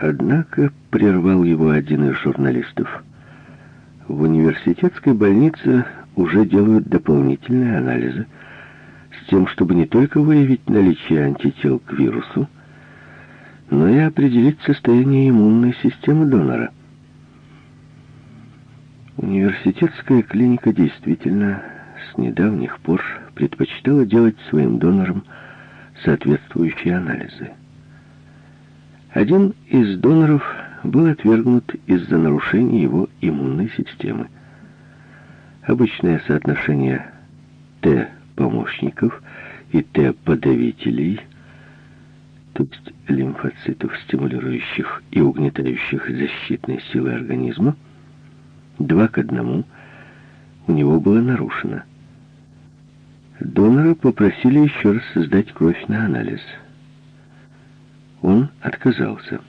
Однако прервал его один из журналистов. В университетской больнице уже делают дополнительные анализы с тем, чтобы не только выявить наличие антител к вирусу, но и определить состояние иммунной системы донора. Университетская клиника действительно с недавних пор предпочитала делать своим донорам соответствующие анализы. Один из доноров был отвергнут из-за нарушения его иммунной системы. Обычное соотношение Т-помощников и Т-подавителей, то есть лимфоцитов, стимулирующих и угнетающих защитные силы организма, два к одному, у него было нарушено. Донора попросили еще раз сдать кровь на анализ. Он отказался.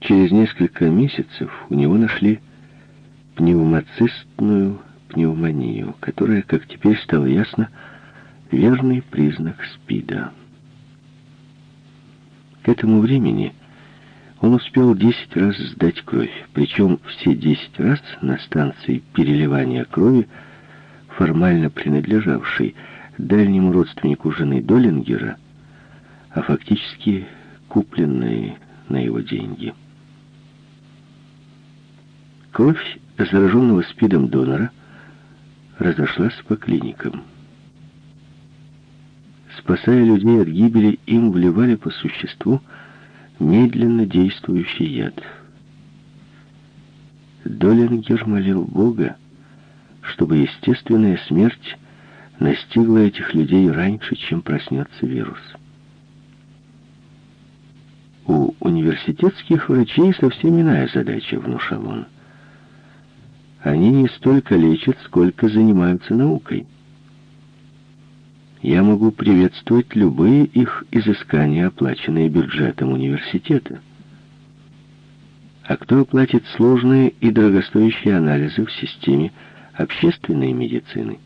Через несколько месяцев у него нашли пневмоцистную пневмонию, которая, как теперь стало ясно, верный признак СПИДа. К этому времени он успел 10 раз сдать кровь, причем все 10 раз на станции переливания крови, формально принадлежавшей дальнему родственнику жены Доллингера, а фактически купленной на его деньги. Кровь зараженного СПИДом донора разошлась по клиникам. Спасая людей от гибели, им вливали по существу медленно действующий яд. Долингер молил Бога, чтобы естественная смерть настигла этих людей раньше, чем проснется вирус. У университетских врачей совсем иная задача, внушал он. Они не столько лечат, сколько занимаются наукой. Я могу приветствовать любые их изыскания, оплаченные бюджетом университета. А кто оплатит сложные и дорогостоящие анализы в системе общественной медицины?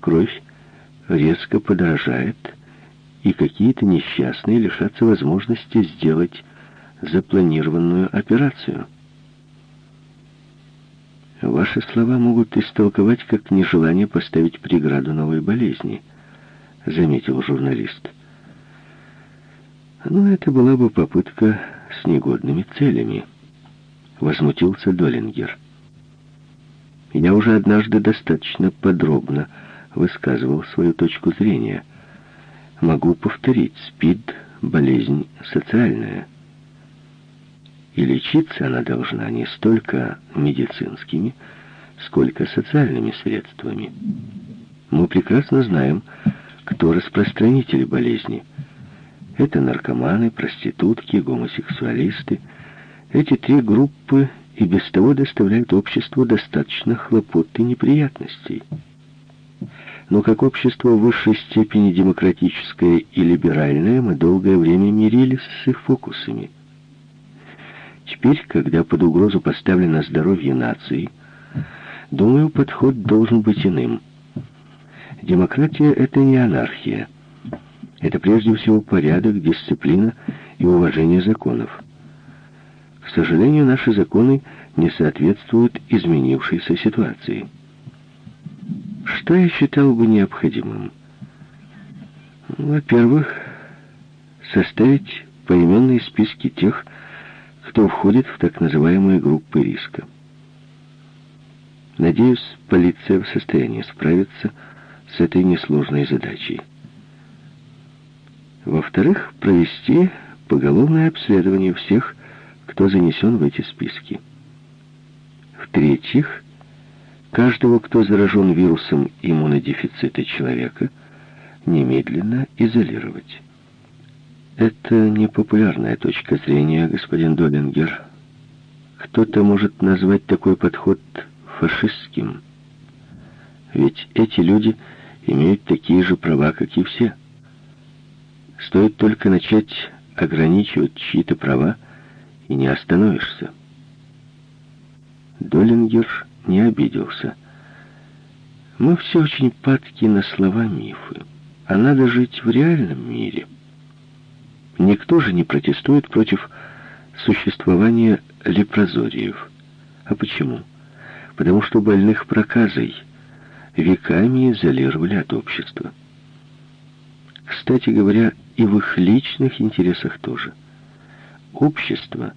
Кровь резко подорожает, и какие-то несчастные лишатся возможности сделать запланированную операцию. Ваши слова могут истолковать как нежелание поставить преграду новой болезни, заметил журналист. Но это была бы попытка с негодными целями, возмутился Долингер. Я уже однажды достаточно подробно высказывал свою точку зрения. Могу повторить, СПИД — болезнь социальная. И лечиться она должна не столько медицинскими, сколько социальными средствами. Мы прекрасно знаем, кто распространители болезни. Это наркоманы, проститутки, гомосексуалисты. Эти три группы и без того доставляют обществу достаточно хлопот и неприятностей. Но как общество в высшей степени демократическое и либеральное, мы долгое время мирились с их фокусами – Теперь, когда под угрозу поставлено здоровье нации, думаю, подход должен быть иным. Демократия — это не анархия. Это прежде всего порядок, дисциплина и уважение законов. К сожалению, наши законы не соответствуют изменившейся ситуации. Что я считал бы необходимым? Во-первых, составить поименные списки тех, кто входит в так называемые группы риска. Надеюсь, полиция в состоянии справиться с этой несложной задачей. Во-вторых, провести поголовное обследование всех, кто занесен в эти списки. В-третьих, каждого, кто заражен вирусом иммунодефицита человека, немедленно изолировать. Это непопулярная точка зрения, господин Долингер. Кто-то может назвать такой подход фашистским. Ведь эти люди имеют такие же права, как и все. Стоит только начать ограничивать чьи-то права, и не остановишься. Не обиделся. Мы все очень падки на слова мифы, а надо жить в реальном мире — Никто же не протестует против существования лепрозориев. А почему? Потому что больных проказой веками изолировали от общества. Кстати говоря, и в их личных интересах тоже. Общество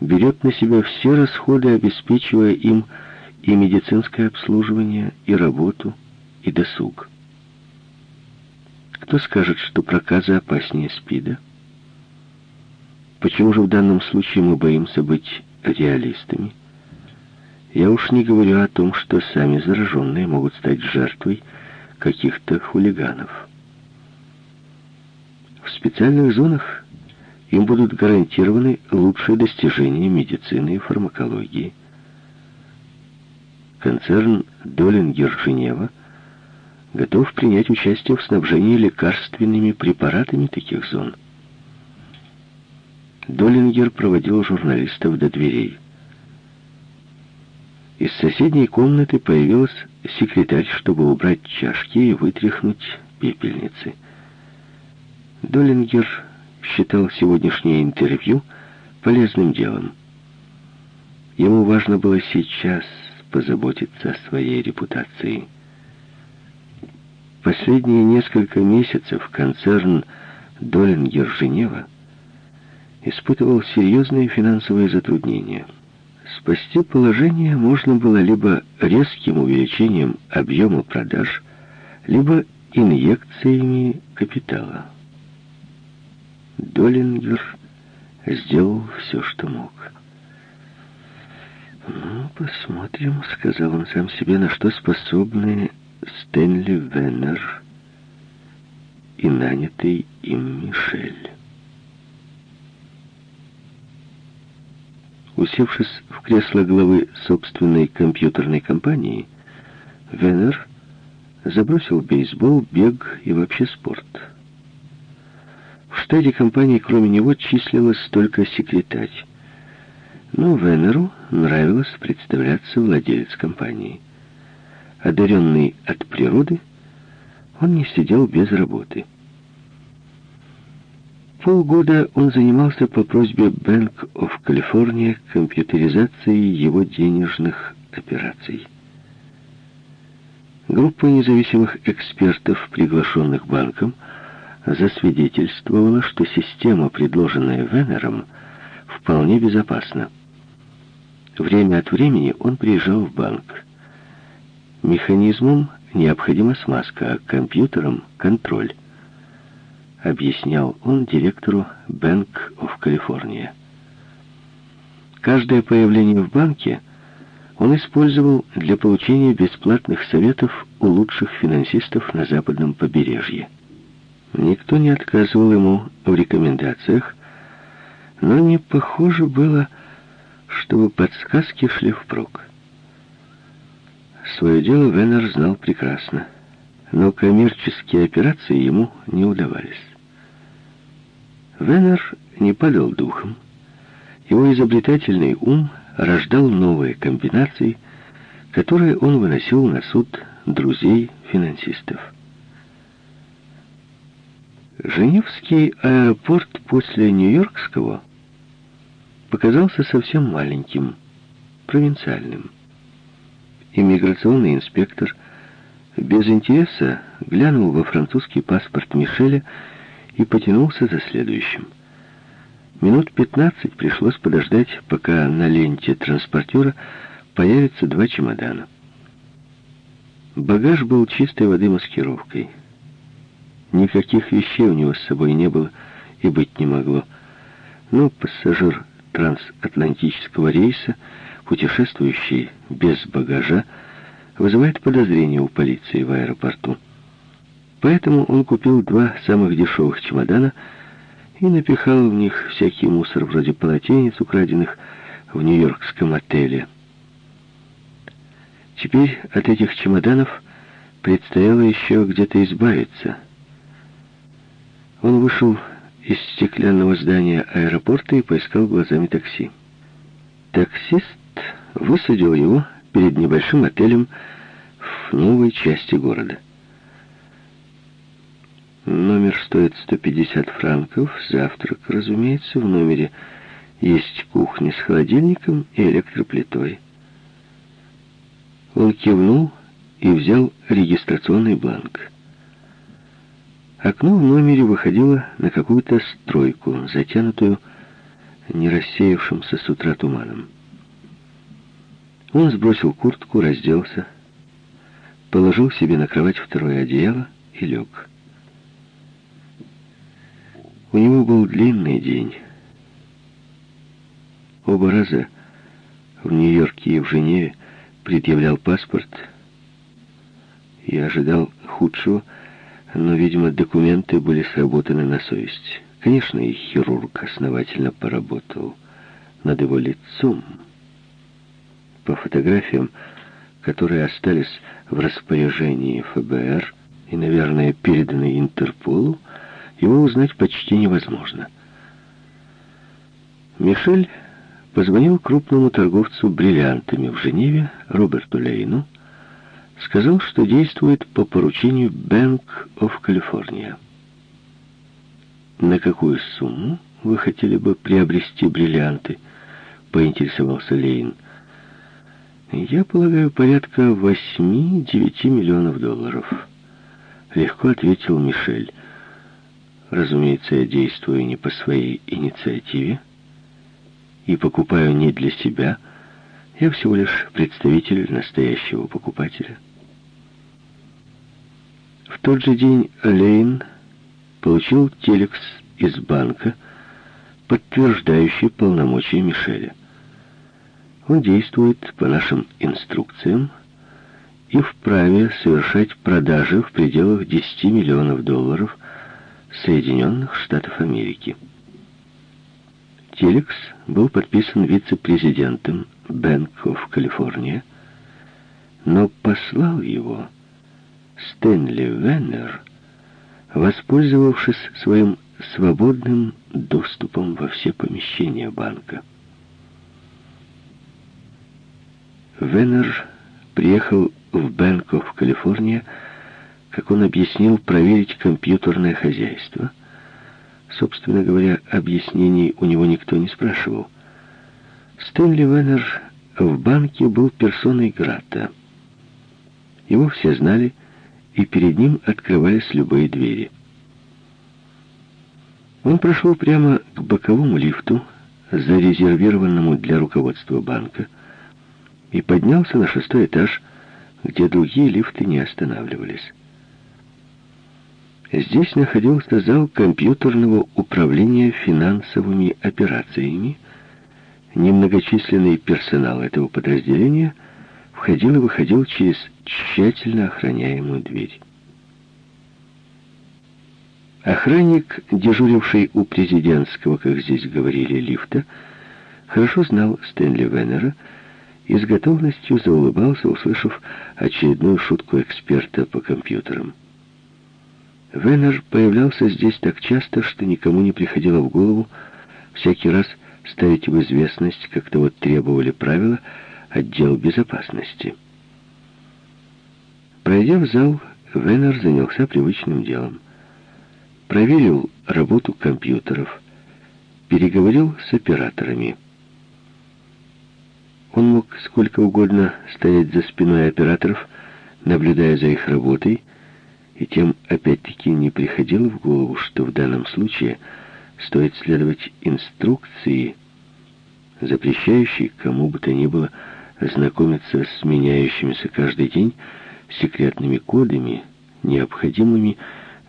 берет на себя все расходы, обеспечивая им и медицинское обслуживание, и работу, и досуг. Кто скажет, что проказа опаснее СПИДа? Почему же в данном случае мы боимся быть реалистами? Я уж не говорю о том, что сами зараженные могут стать жертвой каких-то хулиганов. В специальных зонах им будут гарантированы лучшие достижения медицины и фармакологии. Концерн Долингер Женева готов принять участие в снабжении лекарственными препаратами таких зон. Долингер проводил журналистов до дверей. Из соседней комнаты появилась секретарь, чтобы убрать чашки и вытряхнуть пепельницы. Долингер считал сегодняшнее интервью полезным делом. Ему важно было сейчас позаботиться о своей репутации. Последние несколько месяцев концерн Долингер Женева испытывал серьезные финансовые затруднения. Спасти положение можно было либо резким увеличением объема продаж, либо инъекциями капитала. Долингер сделал все, что мог. «Ну, посмотрим», — сказал он сам себе, — «на что способны Стэнли Веннер и нанятый им Мишель». Усевшись в кресло главы собственной компьютерной компании, Веннер забросил бейсбол, бег и вообще спорт. В штате компании кроме него числилась только секретарь. Но Венеру нравилось представляться владелец компании. Одаренный от природы, он не сидел без работы. Полгода он занимался по просьбе Bank of California компьютеризацией его денежных операций. Группа независимых экспертов, приглашенных банком, засвидетельствовала, что система, предложенная Венером, вполне безопасна. Время от времени он приезжал в банк. Механизмом необходима смазка, а компьютером — контроль. Объяснял он директору Bank of California. Каждое появление в банке он использовал для получения бесплатных советов у лучших финансистов на западном побережье. Никто не отказывал ему в рекомендациях, но не похоже было, чтобы подсказки шли впрок. Свое дело Веннер знал прекрасно, но коммерческие операции ему не удавались. Веннер не падал духом. Его изобретательный ум рождал новые комбинации, которые он выносил на суд друзей-финансистов. Женевский аэропорт после Нью-Йоркского показался совсем маленьким, провинциальным. Иммиграционный инспектор без интереса глянул во французский паспорт Мишеля и потянулся за следующим. Минут пятнадцать пришлось подождать, пока на ленте транспортера появятся два чемодана. Багаж был чистой воды маскировкой. Никаких вещей у него с собой не было и быть не могло. Но пассажир трансатлантического рейса, путешествующий без багажа, вызывает подозрение у полиции в аэропорту. Поэтому он купил два самых дешевых чемодана и напихал в них всякий мусор вроде полотенец, украденных в нью-йоркском отеле. Теперь от этих чемоданов предстояло еще где-то избавиться. Он вышел из стеклянного здания аэропорта и поискал глазами такси. Таксист высадил его перед небольшим отелем в новой части города. Номер стоит 150 франков. Завтрак, разумеется, в номере есть кухня с холодильником и электроплитой. Он кивнул и взял регистрационный бланк. Окно в номере выходило на какую-то стройку, затянутую не рассеявшимся с утра туманом. Он сбросил куртку, разделся, положил себе на кровать второе одеяло и лег. У него был длинный день. Оба раза в Нью-Йорке и в Женеве предъявлял паспорт. Я ожидал худшего, но, видимо, документы были сработаны на совесть. Конечно, и хирург основательно поработал над его лицом. По фотографиям, которые остались в распоряжении ФБР и, наверное, переданы Интерполу, его узнать почти невозможно. Мишель позвонил крупному торговцу бриллиантами в Женеве, Роберту Лейну, сказал, что действует по поручению Bank of California. «На какую сумму вы хотели бы приобрести бриллианты?» — поинтересовался Лейн. «Я полагаю, порядка 8-9 миллионов долларов», — легко ответил Мишель. «Разумеется, я действую не по своей инициативе и покупаю не для себя. Я всего лишь представитель настоящего покупателя». В тот же день Лейн получил телекс из банка, подтверждающий полномочия Мишеля. Он действует по нашим инструкциям и вправе совершать продажи в пределах 10 миллионов долларов Соединенных Штатов Америки. Телекс был подписан вице-президентом Bank of California, но послал его Стэнли Веннер, воспользовавшись своим свободным доступом во все помещения банка. Веннер приехал в Бэнков, Калифорния, как он объяснил, проверить компьютерное хозяйство. Собственно говоря, объяснений у него никто не спрашивал. Стэнли Веннер в банке был персоной Грата. Его все знали, и перед ним открывались любые двери. Он прошел прямо к боковому лифту, зарезервированному для руководства банка, и поднялся на шестой этаж, где другие лифты не останавливались. Здесь находился зал компьютерного управления финансовыми операциями. Немногочисленный персонал этого подразделения входил и выходил через тщательно охраняемую дверь. Охранник, дежуривший у президентского, как здесь говорили, лифта, хорошо знал Стэнли Веннера и с готовностью заулыбался, услышав очередную шутку эксперта по компьютерам. Веннер появлялся здесь так часто, что никому не приходило в голову всякий раз ставить в известность, как того требовали правила, отдел безопасности. Пройдя в зал, Веннер занялся привычным делом. Проверил работу компьютеров, переговорил с операторами. Он мог сколько угодно стоять за спиной операторов, наблюдая за их работой, и тем опять-таки не приходило в голову, что в данном случае стоит следовать инструкции, запрещающей кому бы то ни было знакомиться с меняющимися каждый день секретными кодами, необходимыми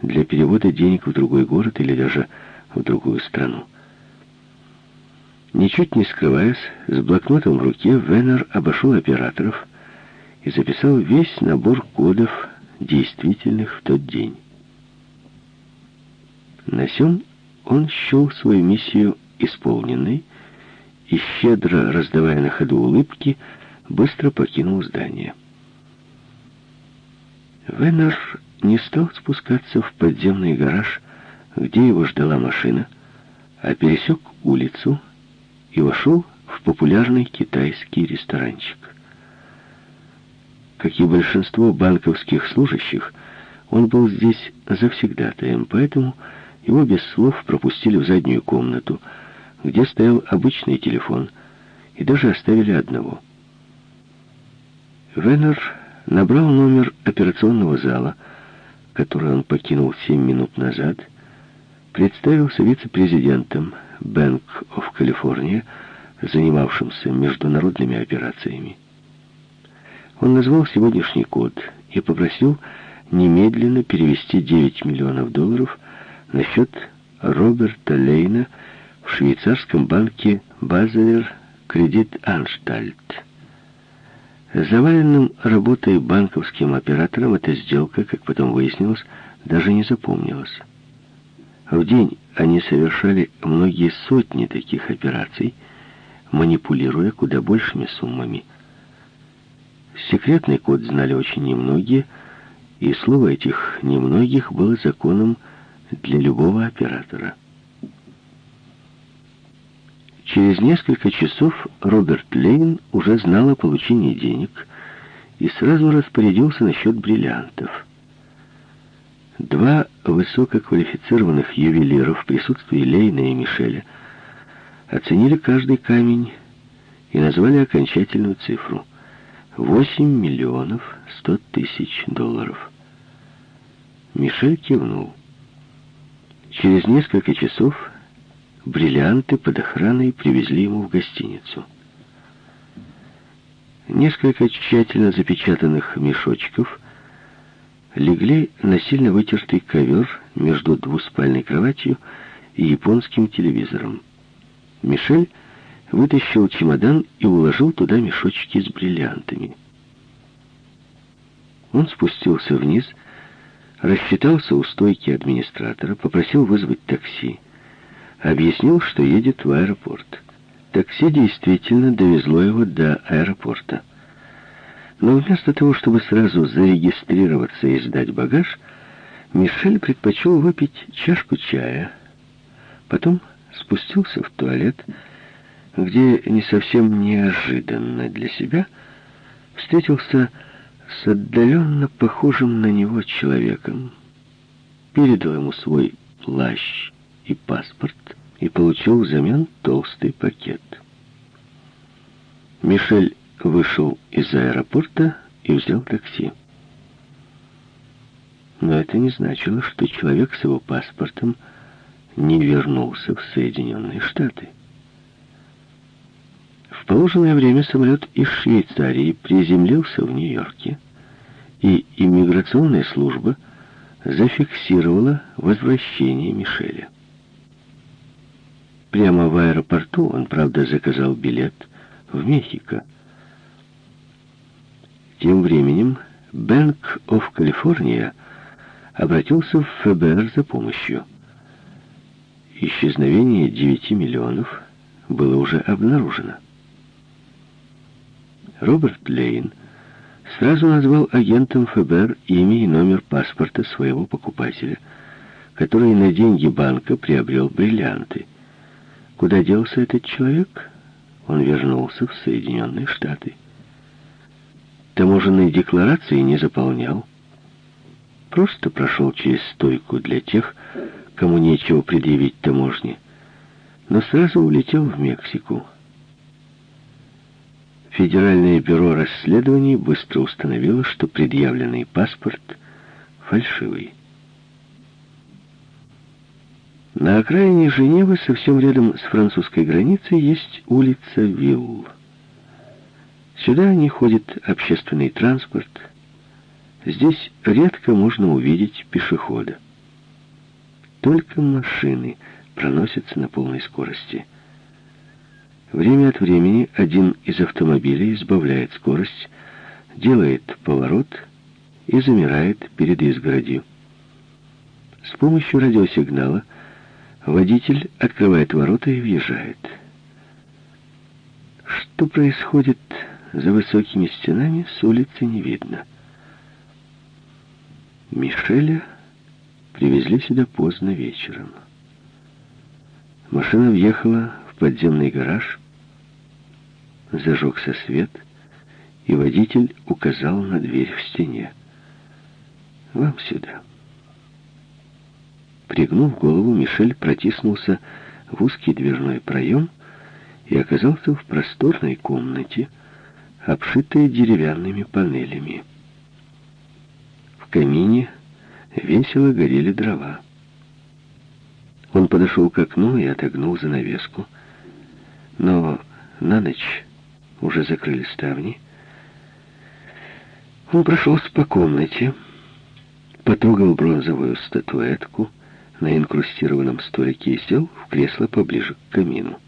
для перевода денег в другой город или даже в другую страну. Ничуть не скрываясь, с блокнотом в руке Веннер обошел операторов и записал весь набор кодов, действительных в тот день. На сём он счел свою миссию исполненной и, щедро раздавая на ходу улыбки, быстро покинул здание. Веннер не стал спускаться в подземный гараж, где его ждала машина, а пересек улицу и вошел в популярный китайский ресторанчик. Как и большинство банковских служащих, Он был здесь завсегдатаем, поэтому его без слов пропустили в заднюю комнату, где стоял обычный телефон, и даже оставили одного. Веннер набрал номер операционного зала, который он покинул семь минут назад, представился вице-президентом Bank of California, занимавшимся международными операциями. Он назвал сегодняшний код и попросил немедленно перевести 9 миллионов долларов на счет Роберта Лейна в швейцарском банке Базелер Кредит Анштальт. Заваленным работой банковским оператором эта сделка, как потом выяснилось, даже не запомнилась. В день они совершали многие сотни таких операций, манипулируя куда большими суммами. Секретный код знали очень немногие, и слово этих немногих было законом для любого оператора. Через несколько часов Роберт Лейн уже знал о получении денег и сразу распорядился насчет бриллиантов. Два высококвалифицированных ювелиров в присутствии Лейна и Мишеля оценили каждый камень и назвали окончательную цифру — 8 миллионов 100 тысяч долларов. Мишель кивнул. Через несколько часов бриллианты под охраной привезли ему в гостиницу. Несколько тщательно запечатанных мешочков легли на сильно вытертый ковер между двуспальной кроватью и японским телевизором. Мишель вытащил чемодан и уложил туда мешочки с бриллиантами. Он спустился вниз, рассчитался у стойки администратора, попросил вызвать такси. Объяснил, что едет в аэропорт. Такси действительно довезло его до аэропорта. Но вместо того, чтобы сразу зарегистрироваться и сдать багаж, Мишель предпочел выпить чашку чая. Потом спустился в туалет, где не совсем неожиданно для себя встретился с отдаленно похожим на него человеком, передал ему свой плащ и паспорт и получил взамен толстый пакет. Мишель вышел из аэропорта и взял такси. Но это не значило, что человек с его паспортом не вернулся в Соединенные Штаты положенное время самолет из Швейцарии приземлился в Нью-Йорке, и иммиграционная служба зафиксировала возвращение Мишеля. Прямо в аэропорту он, правда, заказал билет в Мехико. Тем временем Bank of California обратился в ФБР за помощью. Исчезновение 9 миллионов было уже обнаружено. Роберт Лейн сразу назвал агентом ФБР имя и номер паспорта своего покупателя, который на деньги банка приобрел бриллианты. Куда делся этот человек? Он вернулся в Соединенные Штаты. Таможенной декларации не заполнял. Просто прошел через стойку для тех, кому нечего предъявить таможне. Но сразу улетел в Мексику. Федеральное бюро расследований быстро установило, что предъявленный паспорт фальшивый. На окраине Женевы, совсем рядом с французской границей, есть улица Вилл. Сюда не ходит общественный транспорт. Здесь редко можно увидеть пешехода. Только машины проносятся на полной скорости – Время от времени один из автомобилей сбавляет скорость, делает поворот и замирает перед изгородью. С помощью радиосигнала водитель открывает ворота и въезжает. Что происходит за высокими стенами, с улицы не видно. Мишеля привезли сюда поздно вечером. Машина въехала подземный гараж, зажегся свет, и водитель указал на дверь в стене. Вам сюда». Пригнув голову, Мишель протиснулся в узкий дверной проем и оказался в просторной комнате, обшитой деревянными панелями. В камине весело горели дрова. Он подошел к окну и отогнул занавеску, но на ночь уже закрыли ставни. Он прошелся по комнате, потрогал бронзовую статуэтку на инкрустированном столике и сел в кресло поближе к камину.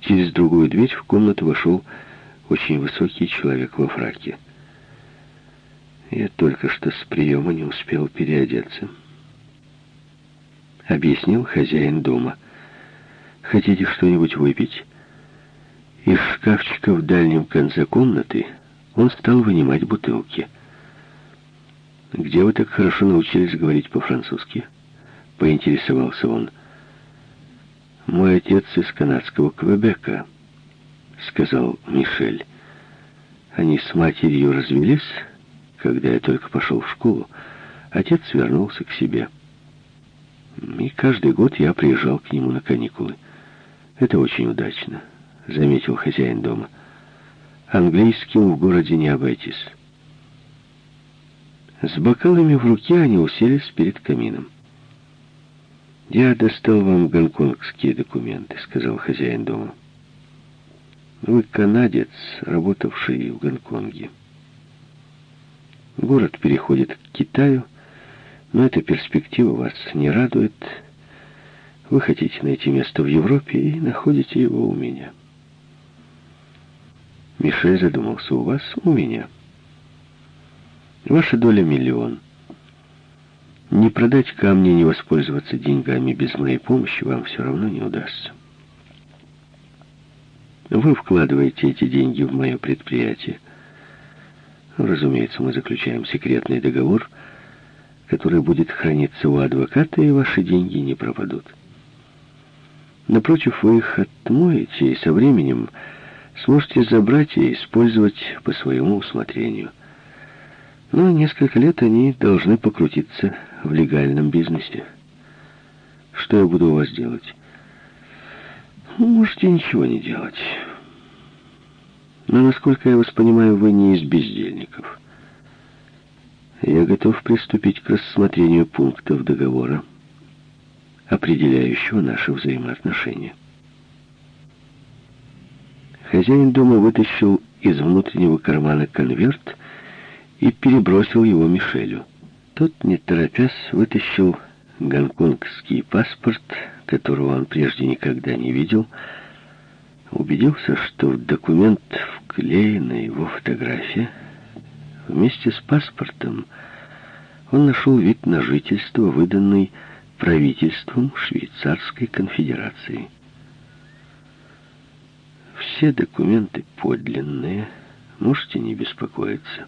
Через другую дверь в комнату вошел очень высокий человек во фраке. Я только что с приема не успел переодеться. Объяснил хозяин дома. Хотите что-нибудь выпить? Из шкафчика в дальнем конце комнаты он стал вынимать бутылки. «Где вы так хорошо научились говорить по-французски?» Поинтересовался он. «Мой отец из канадского Квебека», — сказал Мишель. «Они с матерью развелись, когда я только пошел в школу. Отец вернулся к себе. И каждый год я приезжал к нему на каникулы. Это очень удачно», — заметил хозяин дома. «Английским в городе не обойтись». С бокалами в руке они уселись перед камином. «Я достал вам гонконгские документы», — сказал хозяин дома. «Вы канадец, работавший в Гонконге. Город переходит к Китаю, но эта перспектива вас не радует. Вы хотите найти место в Европе и находите его у меня». Мишель задумался. «У вас? У меня». «Ваша доля миллион». Не продать камни, не воспользоваться деньгами без моей помощи вам все равно не удастся. Вы вкладываете эти деньги в мое предприятие. Разумеется, мы заключаем секретный договор, который будет храниться у адвоката, и ваши деньги не пропадут. Напротив, вы их отмоете и со временем сможете забрать и использовать по своему усмотрению. Но несколько лет они должны покрутиться в легальном бизнесе. Что я буду у вас делать? Можете ничего не делать. Но, насколько я вас понимаю, вы не из бездельников. Я готов приступить к рассмотрению пунктов договора, определяющего наши взаимоотношения. Хозяин дома вытащил из внутреннего кармана конверт и перебросил его Мишелю. Тот, не торопясь, вытащил гонконгский паспорт, которого он прежде никогда не видел, убедился, что в документ вклеена его фотография. Вместе с паспортом он нашел вид на жительство, выданный правительством Швейцарской конфедерации. Все документы подлинные, можете не беспокоиться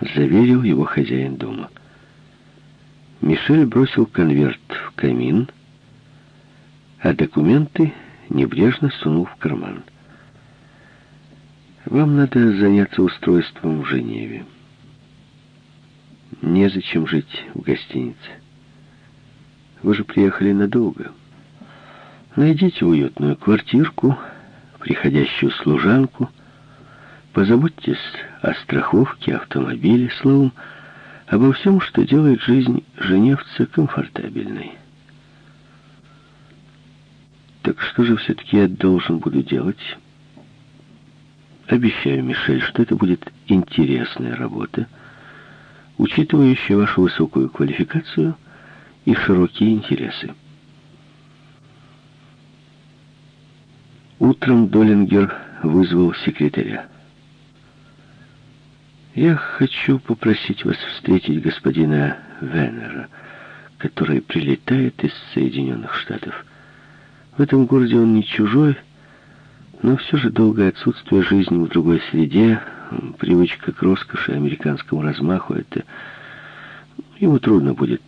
заверил его хозяин дома. Мишель бросил конверт в камин, а документы небрежно сунул в карман. «Вам надо заняться устройством в Женеве. Незачем жить в гостинице. Вы же приехали надолго. Найдите уютную квартирку, приходящую служанку — Позаботьтесь о страховке автомобиля, словом, обо всем, что делает жизнь женевца комфортабельной. Так что же все-таки я должен буду делать? Обещаю, Мишель, что это будет интересная работа, учитывающая вашу высокую квалификацию и широкие интересы. Утром Долингер вызвал секретаря. Я хочу попросить вас встретить господина Венера, который прилетает из Соединенных Штатов. В этом городе он не чужой, но все же долгое отсутствие жизни в другой среде, привычка к роскоши, американскому размаху, это ему трудно будет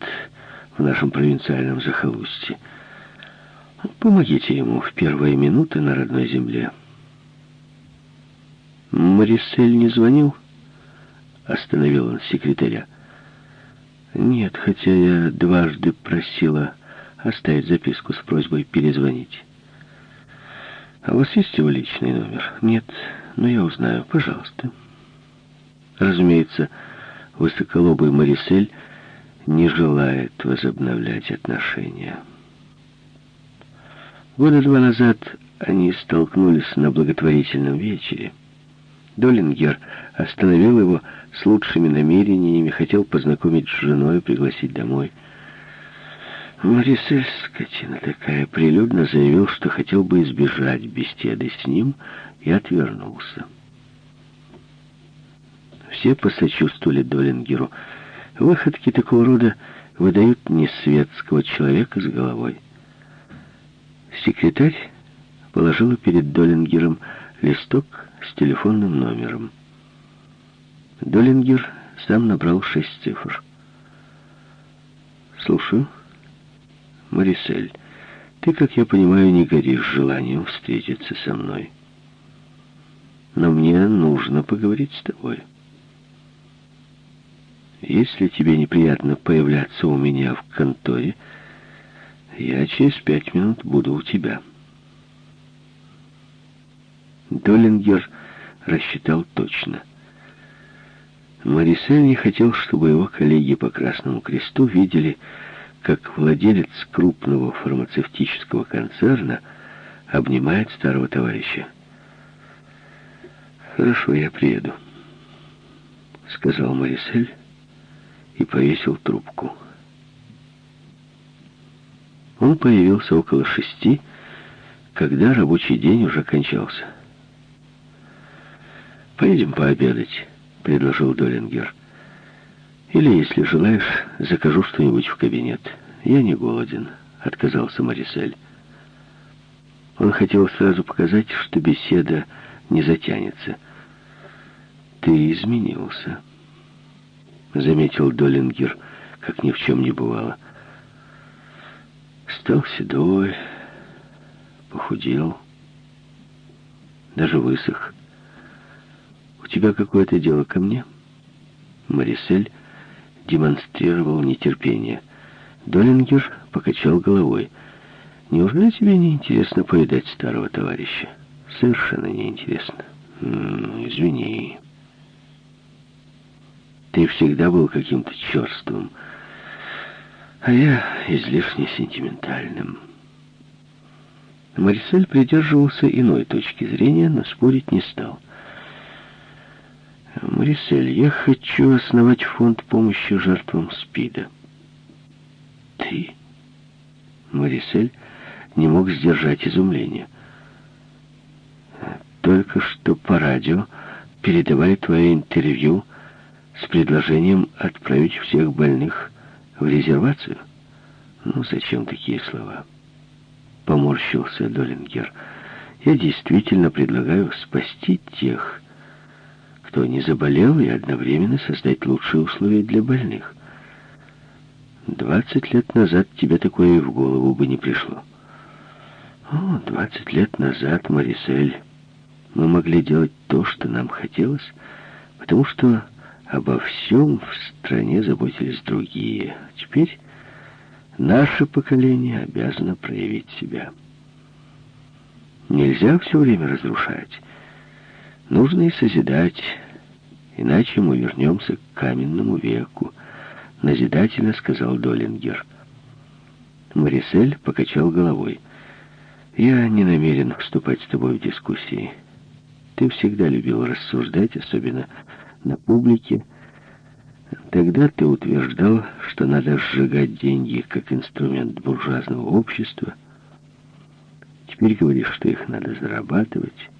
в нашем провинциальном захолустье. Помогите ему в первые минуты на родной земле. Марисель не звонил? Остановил он секретаря. Нет, хотя я дважды просила оставить записку с просьбой перезвонить. А у вас есть его личный номер? Нет, но я узнаю. Пожалуйста. Разумеется, высоколобый Марисель не желает возобновлять отношения. Года два назад они столкнулись на благотворительном вечере. Долингер остановил его с лучшими намерениями, хотел познакомить с женой, пригласить домой. Марисель, скотина такая, прилюдно заявил, что хотел бы избежать беседы с ним, и отвернулся. Все посочувствовали Долингеру. Выходки такого рода выдают несветского человека с головой. Секретарь положила перед Долингером листок с телефонным номером. Долингер сам набрал шесть цифр. «Слушаю. Марисель, ты, как я понимаю, не горишь желанием встретиться со мной. Но мне нужно поговорить с тобой». Если тебе неприятно появляться у меня в конторе, я через пять минут буду у тебя. Доллингер рассчитал точно. Марисель не хотел, чтобы его коллеги по Красному Кресту видели, как владелец крупного фармацевтического концерна обнимает старого товарища. «Хорошо, я приеду», — сказал Марисель и повесил трубку. Он появился около шести, когда рабочий день уже кончался. «Поедем пообедать», — предложил Долингер. «Или, если желаешь, закажу что-нибудь в кабинет. Я не голоден», — отказался Марисель. Он хотел сразу показать, что беседа не затянется. «Ты изменился» заметил Долингер, как ни в чем не бывало. Стал седой, похудел, даже высох. «У тебя какое-то дело ко мне?» Марисель демонстрировал нетерпение. Долингер покачал головой. «Неужели тебе не интересно повидать старого товарища?» «Совершенно неинтересно». «Извини». Ты всегда был каким-то черствым, а я излишне сентиментальным. Марисель придерживался иной точки зрения, но спорить не стал. «Марисель, я хочу основать фонд помощи жертвам СПИДа». «Ты?» Марисель не мог сдержать изумление. «Только что по радио передавали твое интервью с предложением отправить всех больных в резервацию? Ну, зачем такие слова? Поморщился Долингер. Я действительно предлагаю спасти тех, кто не заболел, и одновременно создать лучшие условия для больных. Двадцать лет назад тебе такое и в голову бы не пришло. О, двадцать лет назад, Марисель, мы могли делать то, что нам хотелось, потому что Обо всем в стране заботились другие. Теперь наше поколение обязано проявить себя. Нельзя все время разрушать. Нужно и созидать, иначе мы вернемся к каменному веку, назидательно сказал Долингер. Марисель покачал головой. «Я не намерен вступать с тобой в дискуссии. Ты всегда любил рассуждать, особенно на публике. Тогда ты утверждал, что надо сжигать деньги как инструмент буржуазного общества. Теперь говоришь, что их надо зарабатывать.